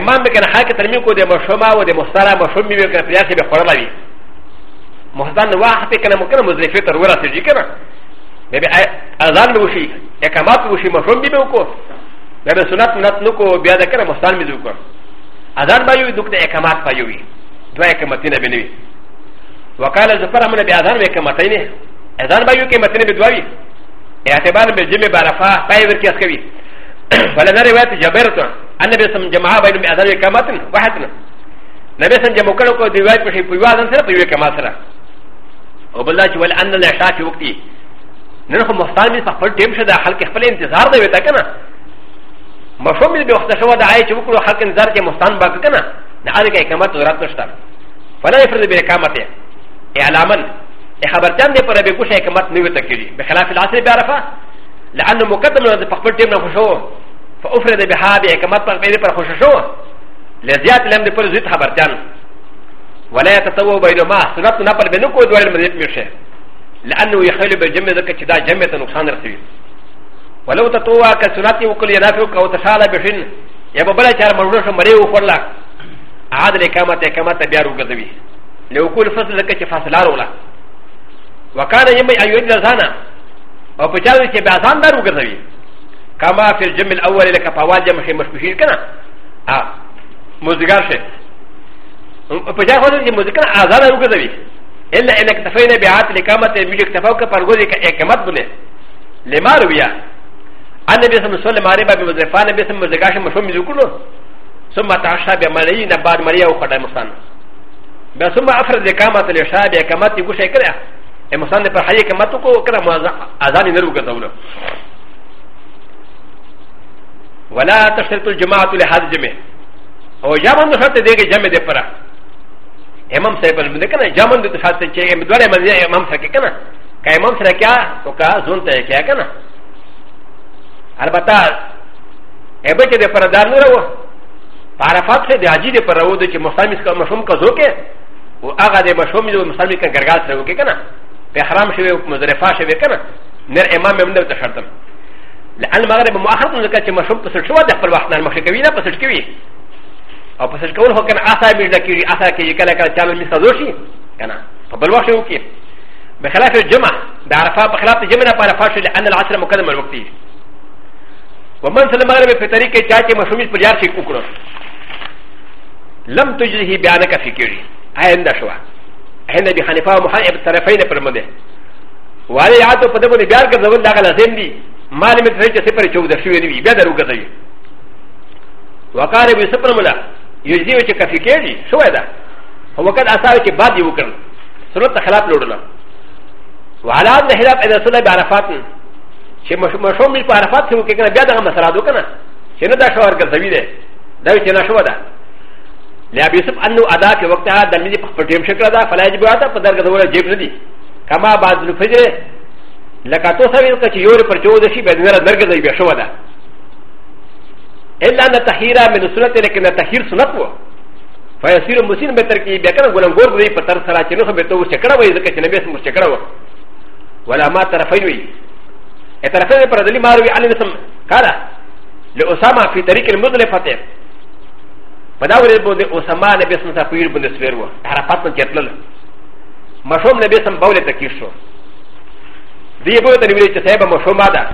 امام بكن حاكي ترمي كو دي مشوما و دي مختارا مشومي بكن فياسي بخورلوي مختار نواح بكن ممكن مزرفي ترورا سجي كنا بي اذان وشي اقامات وشي مشومي بكو だから、その後のこ、ビアだから、マスタンミズク。アダンバユー、ドクター、エカマッパユー、ドエカマティナビニー。ワカラズパラマネビアダンメカマティネ、アダンバユーケマティネビドワイ、エアテバルベジメバラファ、パイブキャスケビ。فلنا روايه جابرتو ان بسم جماعه بين اذان كامات واحد نبسم جموكلو كو روايه بشي بيوازن سر بيو كامات سر وبالله ولا ان العشاء في وقتي نحن مفتاح في فقط تيم شدا حلقه خپل انتظار دی وتا کنه مفهوم دې وخت شو دا آی چې وکړو حق انتظار کې مستان باک کنه نه هغه کې اقامت ضرورت نشته فلا يفرض بالاقامت اعلاما خبرتان دې پر به کوشه اقامت نه وته کړي بخلاف العصر بعرفه لانه مقدم نه په خپل ټیم نه خوشو فافرد بها باقامت پر دې پر خوشو لزيات لم دې پر زیات خبرتان ولا يتطوع بينما سنت نه پر بنو کو دوه مزيت میشه لانه يخلو بالجمع ذکر چې دا جمع ته نقصان رسوي ولو تتوى كسناتي وكل ينافق او تشالى بشن يبقى بلا شعر مرونه مريو وفرلا عاد لكامات كامات بيارو غزوي لو كل فصل لك فصلار ولا وكان يمي ايون لزانا او بجاوي كي بازان بارو غزوي كما في الجم الاول لك فوال جمع شي مشبشير كنا اه مزغار شي بجاوي خذ مزغار اذان بارو غزوي الا ان اكتفينا بعات لكامات ملك تفوق فرغوزي كامات بني لما رويا انا بسم صلى الله عليه وسلم مزرفان بسم مزرقاش مشوم مزوكولو ثم تعشى بمالي نبار مريا وخدا مصان بسم افرد كامات الاشابه كامات يقول شكرا مصان پر حي كاماتوكو كرا اذان نرو كتولو ولا تشترط الجماعه لهذا الجمع او جامن شرط دي جمع دي پرا امام صاحب بندے کنا جامن دي شرط چے دوڑے من امام سکے کنا کہ امام سره کیا تو کا زون تے کیا کنا アルバタエベチデパラダーナロパラファクセデアジデパラウドチモサミスカマシュムカゾケウアガデマシュミドムサミカガガセウケケナペハラムシウムズレファシウケケナネエマメムデタシャタム المغرب مؤخر من ذلك مشروب تسر شوى دخل وحنا المشكوي لا تسر كوي او تسر كون هو كان اثا بيجنا كيري اثا كي كلا كلا تعمل مثل زوشي كان فبل وحشي وكي بخلاف الجمعه بعرفه بخلاف الجمعه بعرفه لان العصر مقدم الوقتي ومن سلم على فتري كي تاتي مشومي بريار شي كوكرو لم تجزه بانك فكري عند شوى عند ابي حنيفه ومحمد الطرفين برمده وعلى يعطوا فدبوا بيار كذبوا داخل زندي ما لم تفعل سفر شوذا شوي نبي بيدر وكذبي وقال ابي سفر ملا يجزي وجه كفكري شوى ذا هو كان اصابه بعد يوكل سلطه خلاف لورنا وعلى ان خلاف اذا سلم بعرفات چې مشوم می په عرفات کې وکړه بیا دغه مسله دو کنه چې نه دا شوار ګرځوي دی دا چې نه شو ده لا بیسب انو ادا کې وخت هغه د مې په پټیم شکل دا فلاج بیا ته په درګه ولا جیب نه دي کما بعد الفجر لکه تو سوي کچ یو پر چو د شي به نه درګه دی بیا شو ده الا ان تحیرا من سنت لیکن تحیر سنت وو فیصیر مسلم به ترکیب بیا کنه ګورم ګور دی په تر سره چې نو به تو شکړه وای ځکه چې نه به سم شکړه وو ولا ما طرفین وی اترفض پر دلی ماروی علی نسم کارا لأسامة في طريق المزلفة فداول بند أسامة نبي سم تفوير بند سويرو حرفات من كتلل مشوم نبي سم بول تكيشو دي بول تنبيل تسايبا مشوم هذا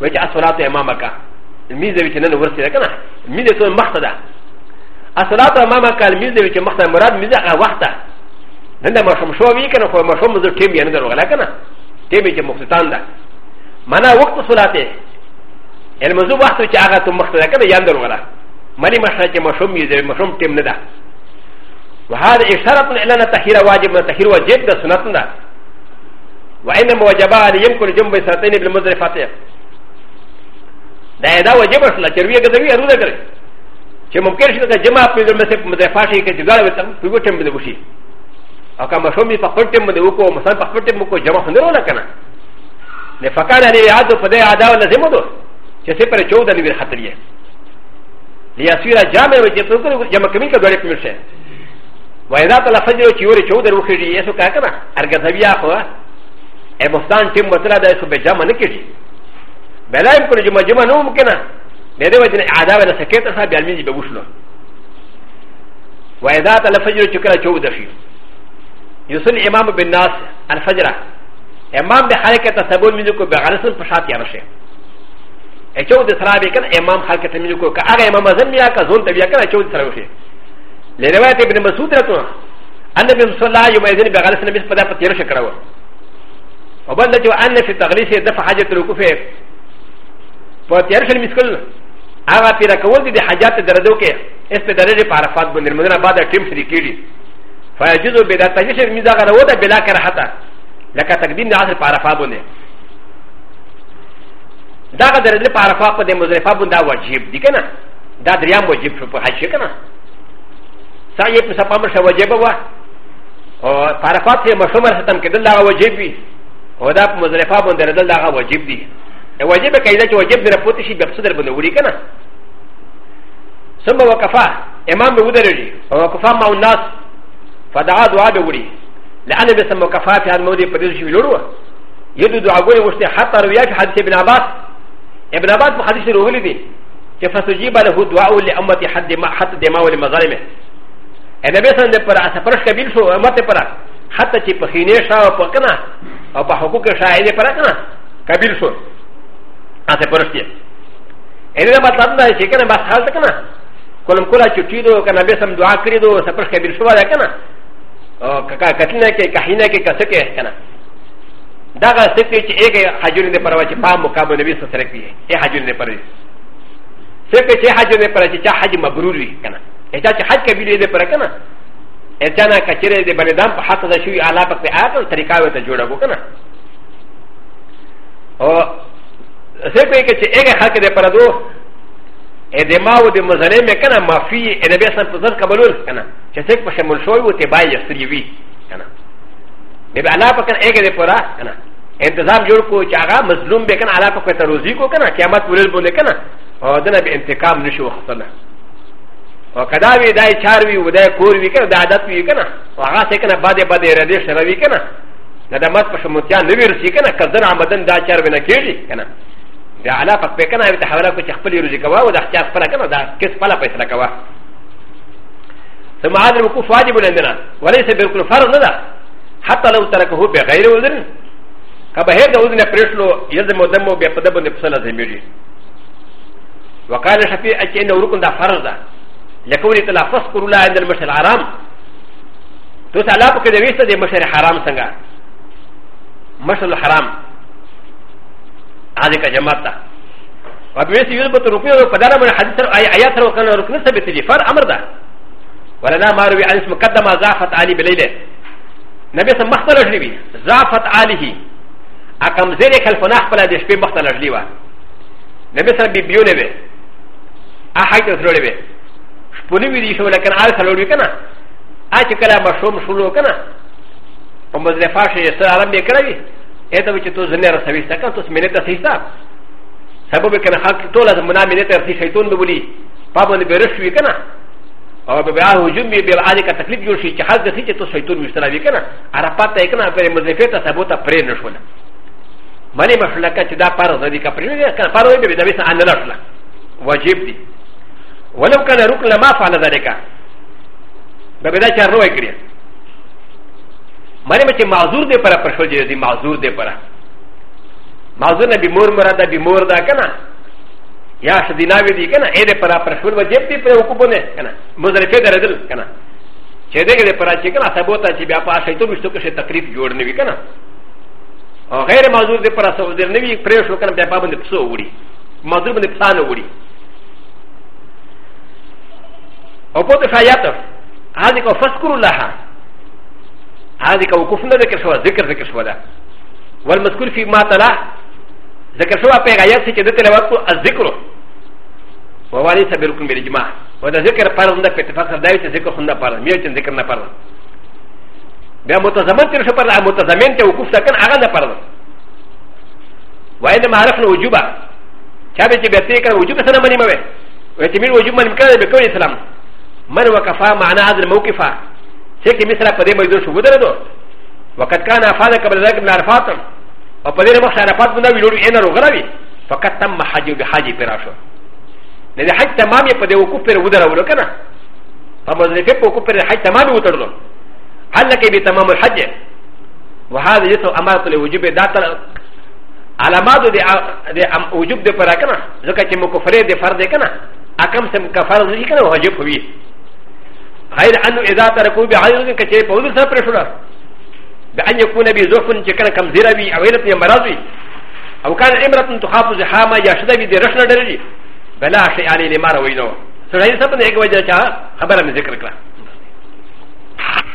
ويجي الصلاة أمامك الميزة ويجي نن ورسي لكنا الميزة سوى مختدا الصلاة أمامك الميزة ويجي مختدا مراد ميزة وقتا نن مشوم شو بيكنا مشوم مزر كيميا ندر وغلا كنا كيميا مختتان ده مانا وقت صلاته المزو وقت چې هغه ته مخته ده کنه یاندل ولا ملي مشره چې مشوم یې مشوم ټیم نه ده وهذا اشاره الى ان تحرير واجب تحرير واجب ده سنت نه وانما وجب ان يمكن جنب سنتين بالمزرفات دا دا واجب اصله چې ویګه دوی ارو ده کړی چې ممکن شي چې جمع په دې مسه مزرفات کې چې ګاړه وته په ټیم باندې وشي او که مشوم یې په خپل ټیم باندې وکړو مثلا په خپل ټیم وکړو جمع نه ورو نه کنه ل ف ك ا ن ا ل ع د و فدى عدا و لزمدو كسيبر جود ا ل ب ر خطريه ليسير جامع وجدتو جمع كميكا دولك مشي واذا تلا فجر وشيوري جود الوخيري يسو كاكما ارغزابيا هو ابوستان تيم بطلع دا يسو بجامع نكشي بلا يمكن جمع جمع نوم كنا لدى وجن عدا و لسكيتا صاحب يالميني بوشلو واذا تلا فجر وشكرا جود الشيء يصل امام بالناس الفجره امام د خلک ته سبول مینو کو بغرسل په شات یاره شي اچو د سره به کنه امام خلک ته مینو کو که هغه امام ازن بیا که زون ته بیا کنه اچو د سره وشي له روایت ابن مسعود راتو ان ابن صلی الله یوم اذن بغرسل مس په دغه تیر شي کراو او بل چې ان فی تغلیس د حاجت الوقوف په تیر شي مسکل هغه پیرا کول دي د حاجت درجو کې اس په درجه پارفات باندې مدنه بعد ټیم شری کیږي فیجوز به د تجشر میزه غره وته بلا کرحته لکه تقدیم د عصر په عرفه باندې دا که درې په عرفه په د مزرفه باندې دا واجب دي کنه دا دریم واجب شو په حج کې کنه سایه په سپامر شو واجب وا او عرفه ته مشمر ختم کېدل دا واجب وي او دا په مزرفه باندې درې دا واجب دي واجب کایده چې واجب در پوت شي په صدر باندې وری کنه ثم وقفا امام به ودرېږي او وقفا مع الناس فدعا دعا به وری لان بس مكافاه عن مودي بديش يلورو يدو عقول وشتي حتى روياك حديث ابن عباس ابن عباس بحديث الروهلي دي فستجيب له دعاء لامتي حد ما حتى دماء ولمظالمه النبي صلى الله عليه وسلم سفرش كبير شو امتي برا حتى چې په خینې شا او په کنه او په حقوق شا یې پر کنه کبیر شو اته پرشتي اې دا مطلب دا چې کنه بس حالت کنه کولم کولا چټی دو کنه به سم دعا کړی دو سفرش کبیر شو دا کنه او کتنه کې کهینه کې کڅ کې کنه دا غا سکه چې اګه حجر نه پروا چې پام مقام نبی سره کوي اے حجر نه پرې سکه چې حجر نه پرې چې حج مبرور وي کنه اچا چې حج کبیره دې پر کنه اچا نه کچره دې بنې دام په حق ده شوی اعلی په آیات او طریقاوي ته جوړه وو کنه او سکه کې چې اګه حق دې پر دو اې دماو دې مزلې مې کنه مافي نبی سره په ځل قبول کنه چې څوک په شمول شوی وو ته بای یستری وی کنه به الله په کنه هغه پورا کنه انتظام جوړ کو چې هغه مظلوم به کنه الله په تروزی کو کنه قیامت ورل بوله کنه او دنه به انتقام نشو خپل او کدا وی دای چار وی ودای کور وی کنه د عادت وی کنه او هغه څه کنه باندې باندې ردی شروي کنه ندمت په شمولتیا نوی رسی کنه کزن آمدن دا چار ونه کیږي کنه دا علا په کنه ته حواله کو چې خپل روزي کوا او د اختیار پر کنه دا کس پلا پیسې کوا ثم هذا الوقوف واجب لنا وليس بالكل فرض لنا حتى لو تركه بغير وزن كبهير وزن يقرشلو يلزم دمه بقدم نفسنا زميري وقال الشفيع أن ركن ده فرض لكون تلا فسكر الله عند المشي الحرام تسألا بك دويسة دي مشي الحرام سنگا مشي الحرام هذه كجماعة وبمثل يثبت ركنه وقدر من حديث آيات ركنه ركنه ثبت لي فر أمر ده ولنا ماروي عن اسم قدم زافت علي بليله نبي سم مختل اجلبي زافت عليه اقام زيري خلفنا خبلا دي شبي مختل اجلبي نبي سم بيبيونه بي احايت اثرولي بي شبوني بي دي شو لكن عال سلولي كنا آج كلا مشوم شلو كنا ومزلفا شي يسر عالم بي كلاوي ايضا وچه تو زنه رسوي ستا كنا تو سمينه تسيستا سبب كنا خاك تولا زمنا منه ترسي شيطون ببولي پابند برشوي كنا او بیا هجوم می بیا علی کا تکلیف جوړ شي چې حال د خېته تو شیطان مشترا وی کنه عرفات ته کنه پر مزفه ته ثبوت پرې نشول مانی مشله کا چې دا پار زدي کا پرې نه کنه پار وی به دا وسه ان نه شله واجب دي ولو کنه رکن لما فعل ذلك به دا چار نو وکړي مانی چې معذور دی پر پر شو دي معذور دی پر معذور نه به مور مراده به مور دا کنه やしディナビディケナエレパラパシュルジェプティプレオコボネケナモザレフェデレルケナチェデレパラチェケナサボタチビアパシェトルストクシェタクリフジョーネビケナオヘレマズデパラソデネビプレシュケナビアパブネプソウリマズブネプサノウリオポテファヤトアディコファスクルラハアディコウコフナデケシュワディケシュワダウォルマスクルフィマタラ ذكر شو أبغى يا سيدي تلواتو الذكر ووالي سبيلكم بالإجماع وده ذكر فارغ ده في اتفاق سرداوي ذكر خندا فارغ ميوتين ذكر نفارغ بیا متضمن تر شو پرلا متضمن ته وقوف سکن هغه نه پرلا وای د معرف نو وجوبا چا به چې به ته کړه وجوب سره منی مې وای چې مين وجوب من کړه به کوي اسلام من وکفا معنا حاضر موقفا چې کې مصر په دې مې شو ودره دو وقت کان افاده قبل ذلك من عرفات او په دې مخ عرفات باندې ویلو ان وروغلوي فقط تم حج به حج پراشو でハイタマミパデオコペルウダラウロカナパマズレフェポコペルハイタマミウトロハラケビタマムハジェワハディスアマトレウジベダタアラマドデアウジュブデパラカナゾカチモコフレデファデカナアカムセムカファルジカナウジュフウィハイランドエザタラコビアイズンケチェポウズサプレシュラでアニコネビゾフンチェカナカムゼラビアウェルティアマラズィアウカンエムラトンとハプズハマヤシダビデラシナデリ بلا شيء علي لما روينو سرعي سبب نيك وجه خبر من ذكر كلا